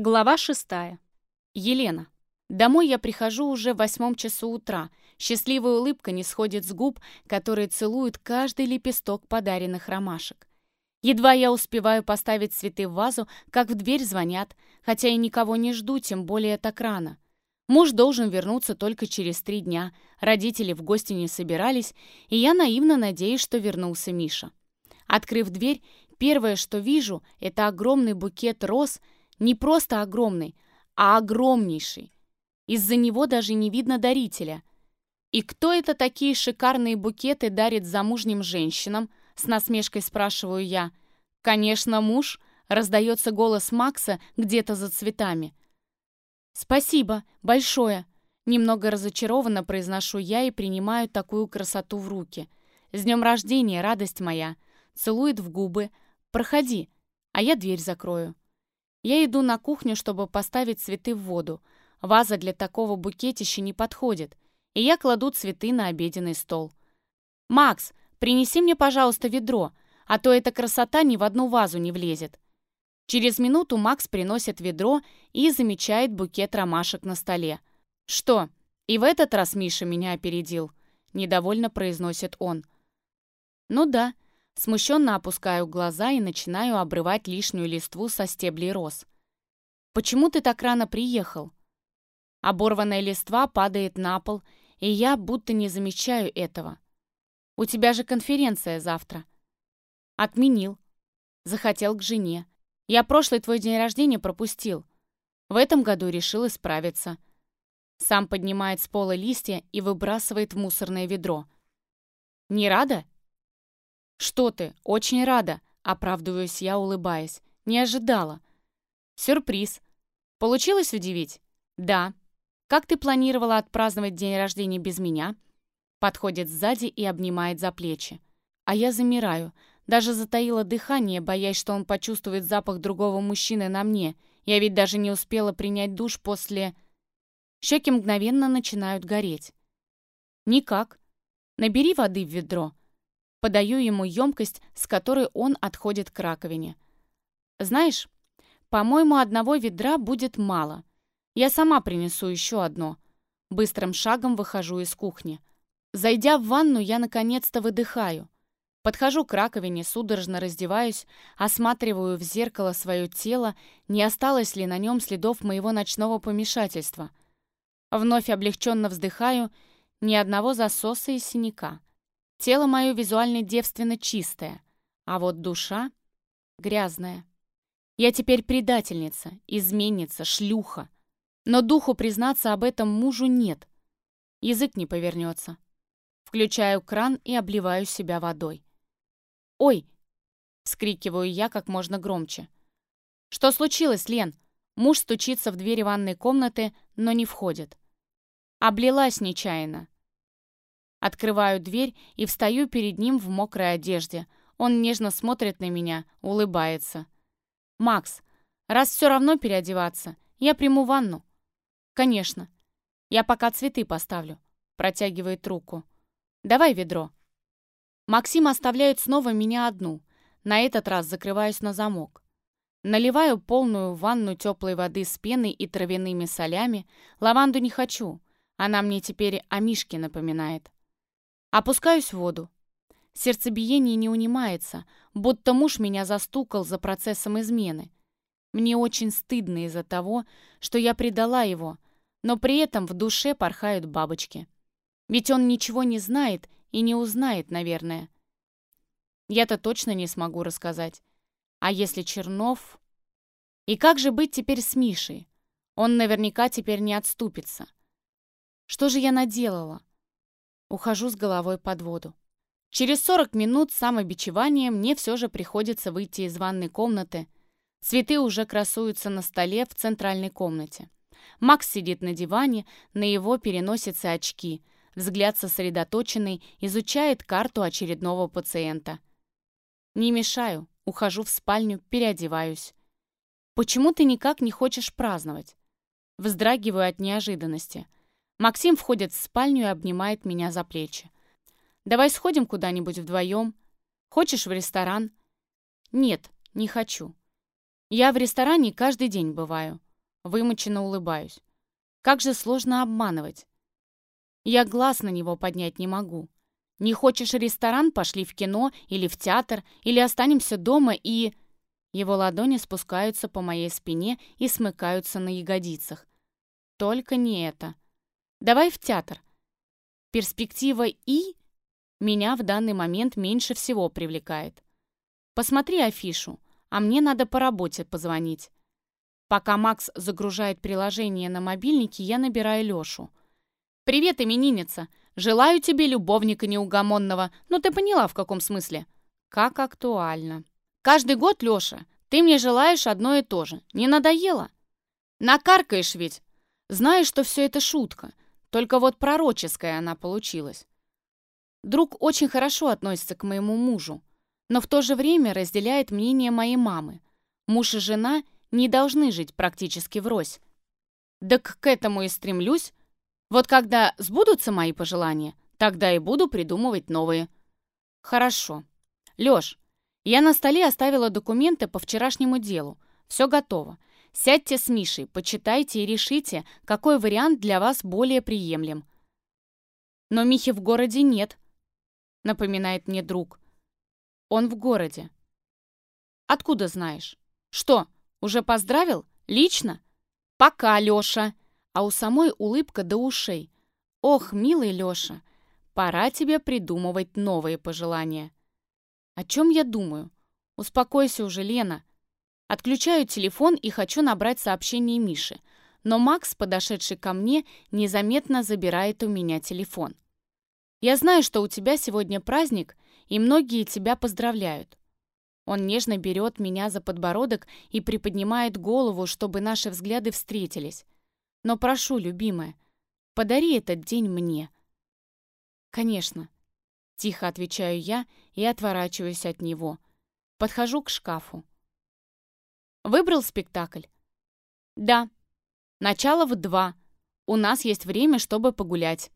Глава шестая. Елена. Домой я прихожу уже в восьмом часу утра. Счастливая улыбка не сходит с губ, которые целуют каждый лепесток подаренных ромашек. Едва я успеваю поставить цветы в вазу, как в дверь звонят, хотя я никого не жду, тем более так рано. Муж должен вернуться только через три дня, родители в гости не собирались, и я наивно надеюсь, что вернулся Миша. Открыв дверь, первое, что вижу, это огромный букет роз — не просто огромный, а огромнейший. Из-за него даже не видно дарителя. И кто это такие шикарные букеты дарит замужним женщинам? С насмешкой спрашиваю я. Конечно, муж. Раздается голос Макса где-то за цветами. «Спасибо, большое!» Немного разочарованно произношу я и принимаю такую красоту в руки. «С днем рождения, радость моя!» Целует в губы. «Проходи, а я дверь закрою». Я иду на кухню, чтобы поставить цветы в воду. Ваза для такого букетища не подходит, и я кладу цветы на обеденный стол. «Макс, принеси мне, пожалуйста, ведро, а то эта красота ни в одну вазу не влезет». Через минуту Макс приносит ведро и замечает букет ромашек на столе. «Что, и в этот раз Миша меня опередил?» — недовольно произносит он. «Ну да, Смущенно опускаю глаза и начинаю обрывать лишнюю листву со стеблей роз. «Почему ты так рано приехал?» Оборванная листва падает на пол, и я будто не замечаю этого. «У тебя же конференция завтра». «Отменил. Захотел к жене. Я прошлый твой день рождения пропустил. В этом году решил исправиться». Сам поднимает с пола листья и выбрасывает в мусорное ведро. «Не рада?» «Что ты? Очень рада!» — оправдываюсь я, улыбаясь. «Не ожидала». «Сюрприз. Получилось удивить?» «Да. Как ты планировала отпраздновать день рождения без меня?» Подходит сзади и обнимает за плечи. А я замираю. Даже затаила дыхание, боясь, что он почувствует запах другого мужчины на мне. Я ведь даже не успела принять душ после... Щеки мгновенно начинают гореть. «Никак. Набери воды в ведро», Подаю ему емкость, с которой он отходит к раковине. «Знаешь, по-моему, одного ведра будет мало. Я сама принесу еще одно». Быстрым шагом выхожу из кухни. Зайдя в ванну, я наконец-то выдыхаю. Подхожу к раковине, судорожно раздеваюсь, осматриваю в зеркало свое тело, не осталось ли на нем следов моего ночного помешательства. Вновь облегченно вздыхаю, ни одного засоса и синяка. Тело мое визуально девственно чистое, а вот душа грязная. Я теперь предательница, изменница, шлюха. Но духу признаться об этом мужу нет. Язык не повернется. Включаю кран и обливаю себя водой. «Ой!» — вскрикиваю я как можно громче. «Что случилось, Лен?» Муж стучится в двери ванной комнаты, но не входит. Облилась нечаянно. Открываю дверь и встаю перед ним в мокрой одежде. Он нежно смотрит на меня, улыбается. «Макс, раз все равно переодеваться, я приму ванну». «Конечно. Я пока цветы поставлю», — протягивает руку. «Давай ведро». Максим оставляет снова меня одну. На этот раз закрываюсь на замок. Наливаю полную ванну теплой воды с пеной и травяными солями. Лаванду не хочу. Она мне теперь о Мишке напоминает. Опускаюсь в воду. Сердцебиение не унимается, будто муж меня застукал за процессом измены. Мне очень стыдно из-за того, что я предала его, но при этом в душе порхают бабочки. Ведь он ничего не знает и не узнает, наверное. Я-то точно не смогу рассказать. А если Чернов... И как же быть теперь с Мишей? Он наверняка теперь не отступится. Что же я наделала? Ухожу с головой под воду. Через 40 минут самобичевания мне все же приходится выйти из ванной комнаты. Цветы уже красуются на столе в центральной комнате. Макс сидит на диване, на его переносятся очки. Взгляд сосредоточенный, изучает карту очередного пациента. Не мешаю, ухожу в спальню, переодеваюсь. «Почему ты никак не хочешь праздновать?» Вздрагиваю от неожиданности – Максим входит в спальню и обнимает меня за плечи. «Давай сходим куда-нибудь вдвоем. Хочешь в ресторан?» «Нет, не хочу. Я в ресторане каждый день бываю. Вымученно улыбаюсь. Как же сложно обманывать. Я глаз на него поднять не могу. Не хочешь ресторан, пошли в кино или в театр, или останемся дома и... Его ладони спускаются по моей спине и смыкаются на ягодицах. Только не это. Давай в театр. Перспектива «и» меня в данный момент меньше всего привлекает. Посмотри афишу, а мне надо по работе позвонить. Пока Макс загружает приложение на мобильнике, я набираю Лёшу. «Привет, именинница! Желаю тебе любовника неугомонного, но ты поняла, в каком смысле?» «Как актуально!» «Каждый год, Лёша, ты мне желаешь одно и то же. Не надоело?» «Накаркаешь ведь!» «Знаешь, что все это шутка, только вот пророческая она получилась. Друг очень хорошо относится к моему мужу, но в то же время разделяет мнение моей мамы. Муж и жена не должны жить практически врозь. Да к этому и стремлюсь. Вот когда сбудутся мои пожелания, тогда и буду придумывать новые. Хорошо. Лёш, я на столе оставила документы по вчерашнему делу. Все готово. Сядьте с Мишей, почитайте и решите, какой вариант для вас более приемлем. Но Михи в городе нет, напоминает мне друг. Он в городе. Откуда знаешь? Что, уже поздравил? Лично? Пока, Лёша. А у самой улыбка до ушей. Ох, милый Лёша, пора тебе придумывать новые пожелания. О чем я думаю? Успокойся уже, Лена. Отключаю телефон и хочу набрать сообщение Миши. Но Макс, подошедший ко мне, незаметно забирает у меня телефон. Я знаю, что у тебя сегодня праздник, и многие тебя поздравляют. Он нежно берет меня за подбородок и приподнимает голову, чтобы наши взгляды встретились. Но прошу, любимая, подари этот день мне. Конечно. Тихо отвечаю я и отворачиваюсь от него. Подхожу к шкафу. Выбрал спектакль? Да. Начало в два. У нас есть время, чтобы погулять.